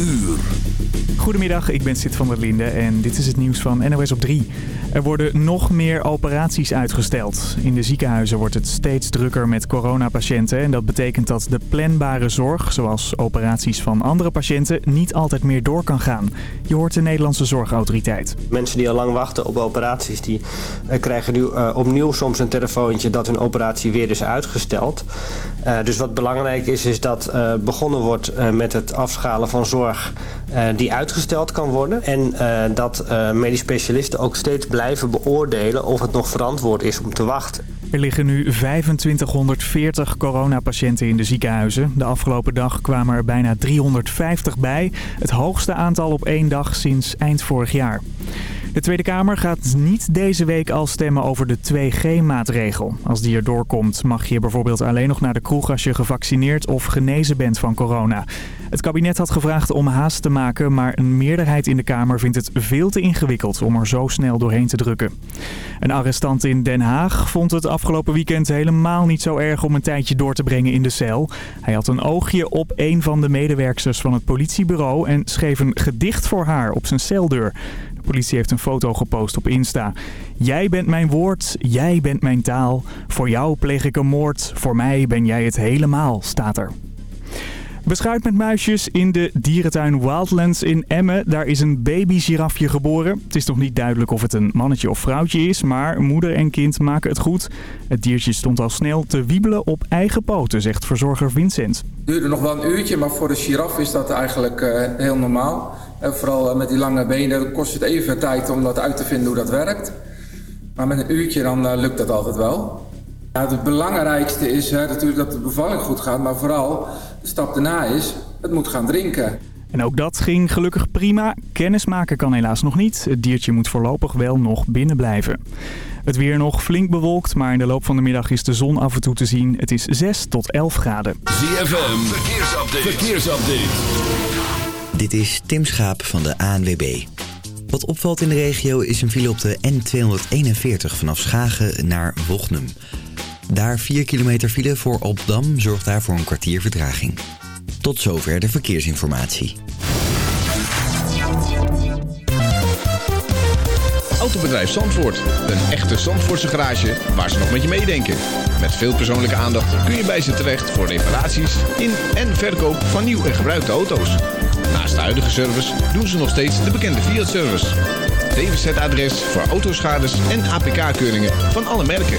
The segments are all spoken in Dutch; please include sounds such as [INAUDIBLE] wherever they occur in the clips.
uur. Goedemiddag, ik ben Sid van der Linde en dit is het nieuws van NOS op 3. Er worden nog meer operaties uitgesteld. In de ziekenhuizen wordt het steeds drukker met coronapatiënten. En dat betekent dat de planbare zorg, zoals operaties van andere patiënten, niet altijd meer door kan gaan. Je hoort de Nederlandse Zorgautoriteit. Mensen die al lang wachten op operaties, die uh, krijgen nu uh, opnieuw soms een telefoontje dat hun operatie weer is uitgesteld. Uh, dus wat belangrijk is, is dat begonnen wordt met het afschalen van zorg die uitgesteld kan worden. En dat medisch specialisten ook steeds blijven beoordelen of het nog verantwoord is om te wachten. Er liggen nu 2540 coronapatiënten in de ziekenhuizen. De afgelopen dag kwamen er bijna 350 bij. Het hoogste aantal op één dag sinds eind vorig jaar. De Tweede Kamer gaat niet deze week al stemmen over de 2G-maatregel. Als die er doorkomt mag je bijvoorbeeld alleen nog naar de kroeg als je gevaccineerd of genezen bent van corona. Het kabinet had gevraagd om haast te maken, maar een meerderheid in de Kamer vindt het veel te ingewikkeld om er zo snel doorheen te drukken. Een arrestant in Den Haag vond het afgelopen weekend helemaal niet zo erg om een tijdje door te brengen in de cel. Hij had een oogje op een van de medewerkers van het politiebureau en schreef een gedicht voor haar op zijn celdeur. De politie heeft een foto gepost op Insta. Jij bent mijn woord, jij bent mijn taal. Voor jou pleeg ik een moord, voor mij ben jij het helemaal, staat er. Beschuit met muisjes in de dierentuin Wildlands in Emmen. Daar is een baby-girafje geboren. Het is nog niet duidelijk of het een mannetje of vrouwtje is, maar moeder en kind maken het goed. Het diertje stond al snel te wiebelen op eigen poten, zegt verzorger Vincent. Het duurde nog wel een uurtje, maar voor de giraf is dat eigenlijk uh, heel normaal. En vooral met die lange benen kost het even tijd om dat uit te vinden hoe dat werkt. Maar met een uurtje dan lukt dat altijd wel. Ja, het belangrijkste is hè, natuurlijk dat de bevalling goed gaat, maar vooral de stap daarna is, het moet gaan drinken. En ook dat ging gelukkig prima. Kennismaken kan helaas nog niet. Het diertje moet voorlopig wel nog binnen blijven. Het weer nog flink bewolkt, maar in de loop van de middag is de zon af en toe te zien. Het is 6 tot 11 graden. ZFM, verkeersupdate. verkeersupdate. Dit is Tim Schaap van de ANWB. Wat opvalt in de regio is een file op de N241 vanaf Schagen naar Wochnum. Daar 4 kilometer file voor Opdam zorgt daarvoor een kwartier vertraging. Tot zover de verkeersinformatie. Autobedrijf Zandvoort. Een echte Zandvoortse garage waar ze nog met je meedenken. Met veel persoonlijke aandacht kun je bij ze terecht voor reparaties in en verkoop van nieuw en gebruikte auto's. Naast de huidige service doen ze nog steeds de bekende Fiat-service. DWZ-adres voor autoschades en APK-keuringen van alle merken.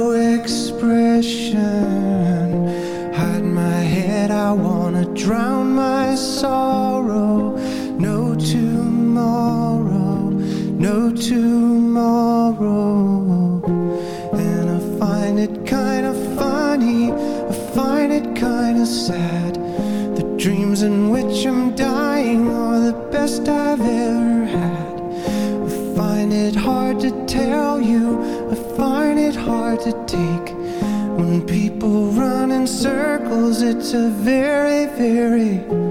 in circles, it's a very, very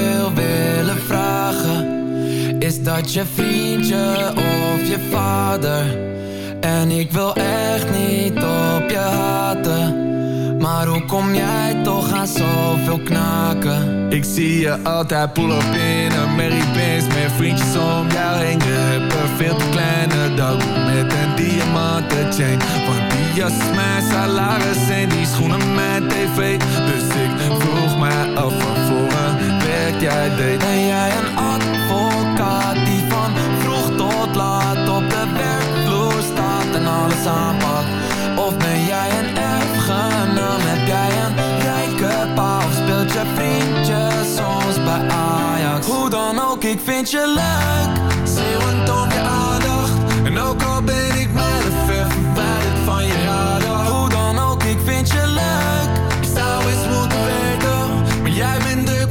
Is dat je vriendje of je vader? En ik wil echt niet op je haten. Maar hoe kom jij toch aan zoveel knaken? Ik zie je altijd pull up in een Mary Benz Met vriendjes om jou heen. Je hebt een veel te kleine dag Met een diamanten chain Want die jas is mijn salaris En die schoenen mijn tv. Dus ik vroeg mij af van voor een werk jij deed. Ben jij een Of ben jij een erfgenaam? Heb jij een rijke pa of speelt je vriendje soms bij Ajax? Hoe dan ook, ik vind je leuk, Zeeuwend om je aandacht En ook al ben ik mijlen ver verwijderd van je radar hoe dan ook, ik vind je leuk. Ik zou eens moeten weten Maar jij bent druk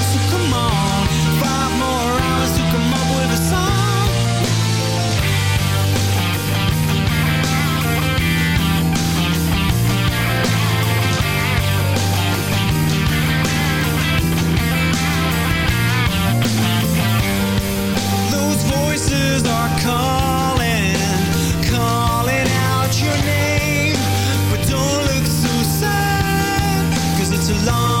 long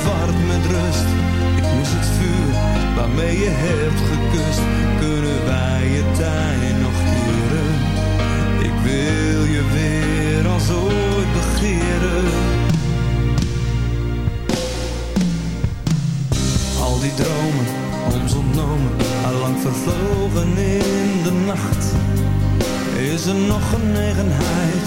verward met rust. Ik mis het vuur waarmee je hebt gekust. Kunnen wij je tijd nog keren? Ik wil je weer als ooit begeren. Al die dromen, ons ontnomen, allang vervlogen in de nacht. Is er nog genegenheid?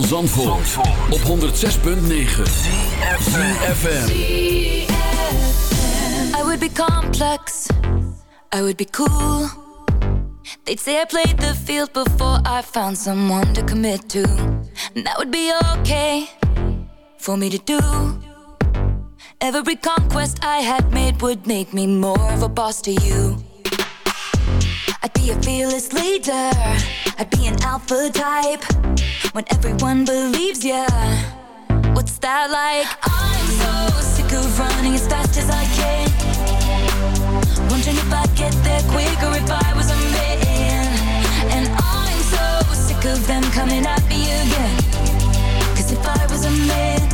van Zandvoort, op 106.9 ZFM I would be complex, I would be cool. They'd say I played the field before I found someone to commit to. And that would be okay for me to do. Every conquest I had made would make me more of a boss to you. I'd be a fearless leader, I'd be an alpha type. When everyone believes ya, what's that like? I'm so sick of running as fast as I can. Wondering if I'd get there quicker if I was a man. And I'm so sick of them coming at me again. Cause if I was a man,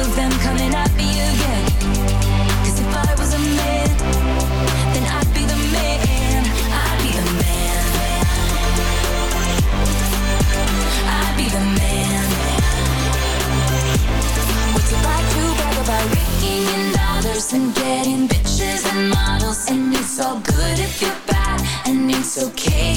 Of them coming at me again. Cause if I was a man, then I'd be the man. I'd be the man. I'd be the man. What's it like to brag about raking in dollars and getting bitches and models? And it's all good if you're bad, and it's okay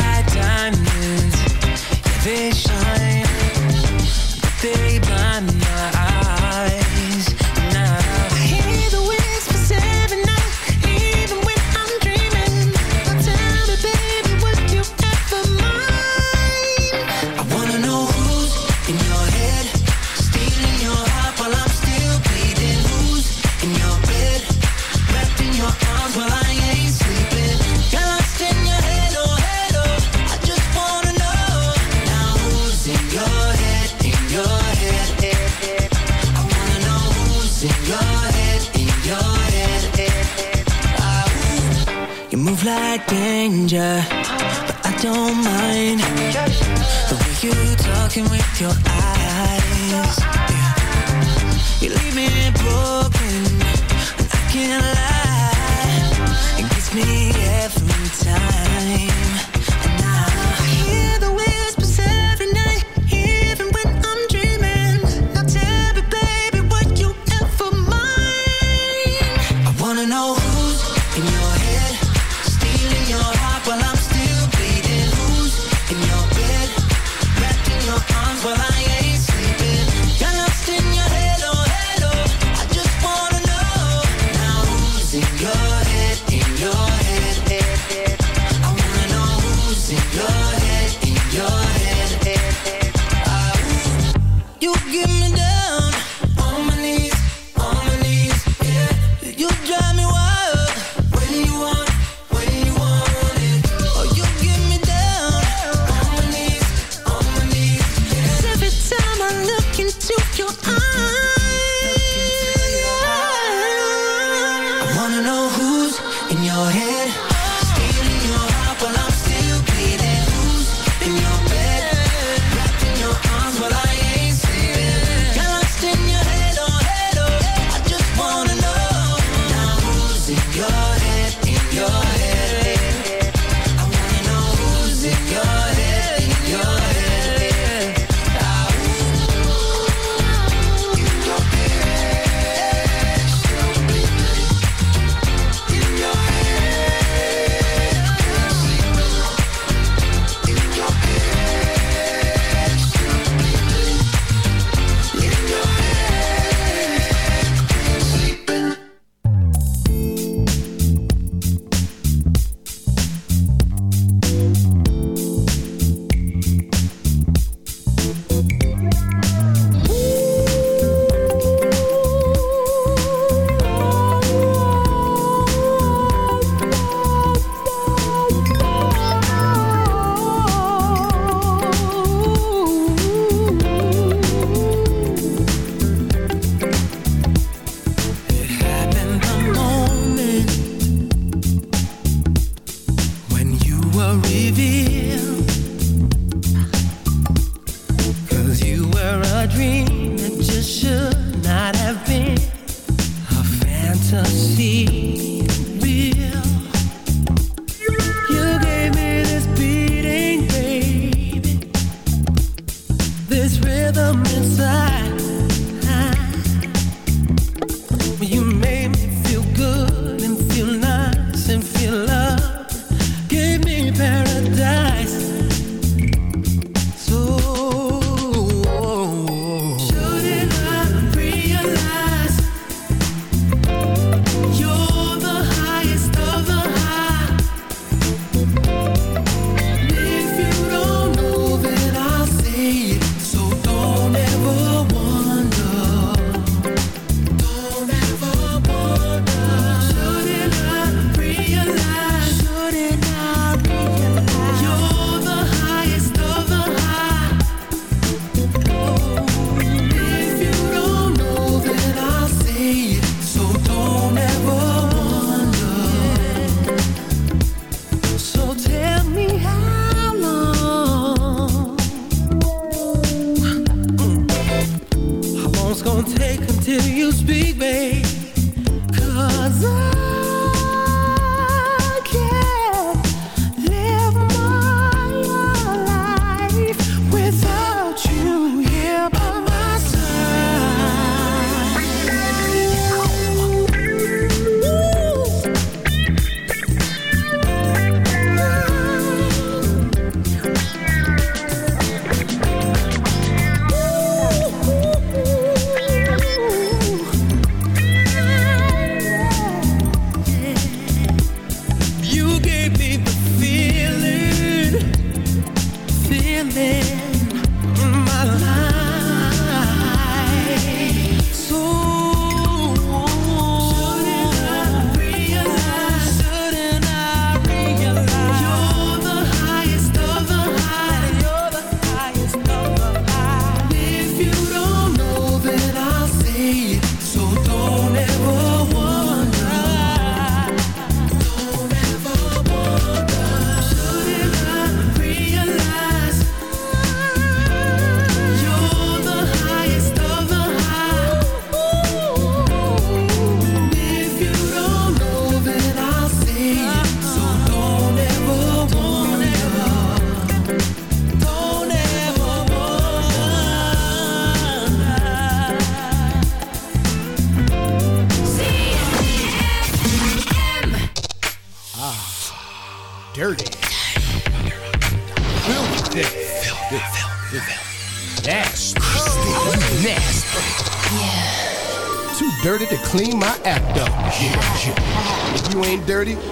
my time. give me security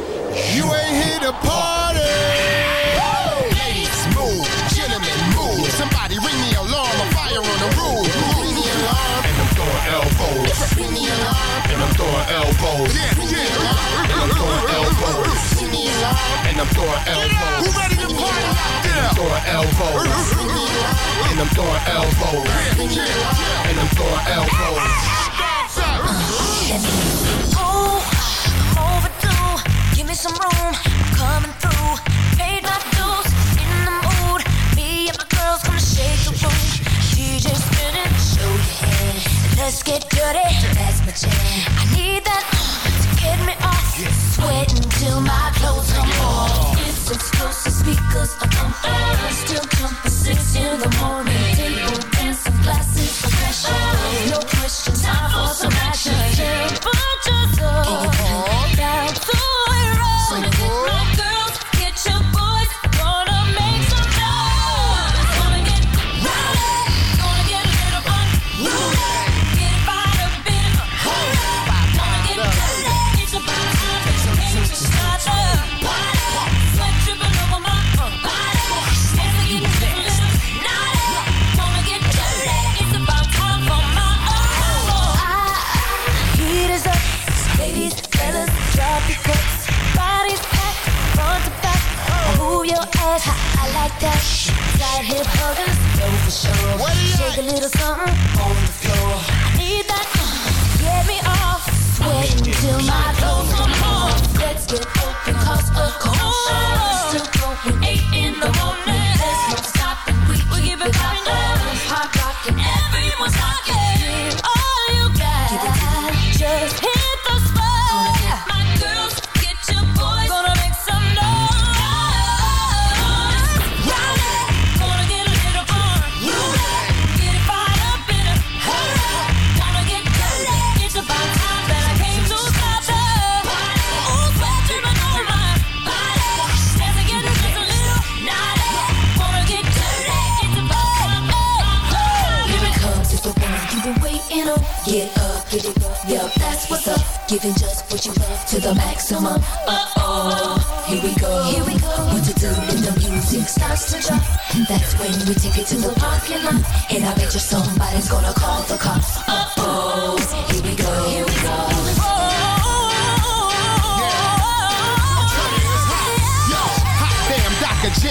cost.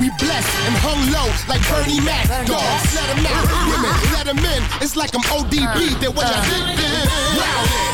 We blessed and hung low like Bernie Mac. Dogs, let them out. Women, let them in. It's like I'm ODB. Uh, They're what y'all uh. think, then. Wow.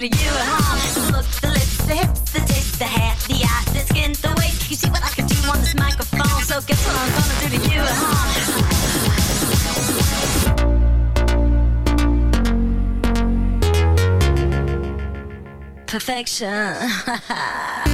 do to you, huh? The look, the lips, the hips, the taste, the hair, the eyes, the skin, the weight. You see what I can do on this microphone, so guess what I'm gonna do to you, huh? Perfection. [LAUGHS]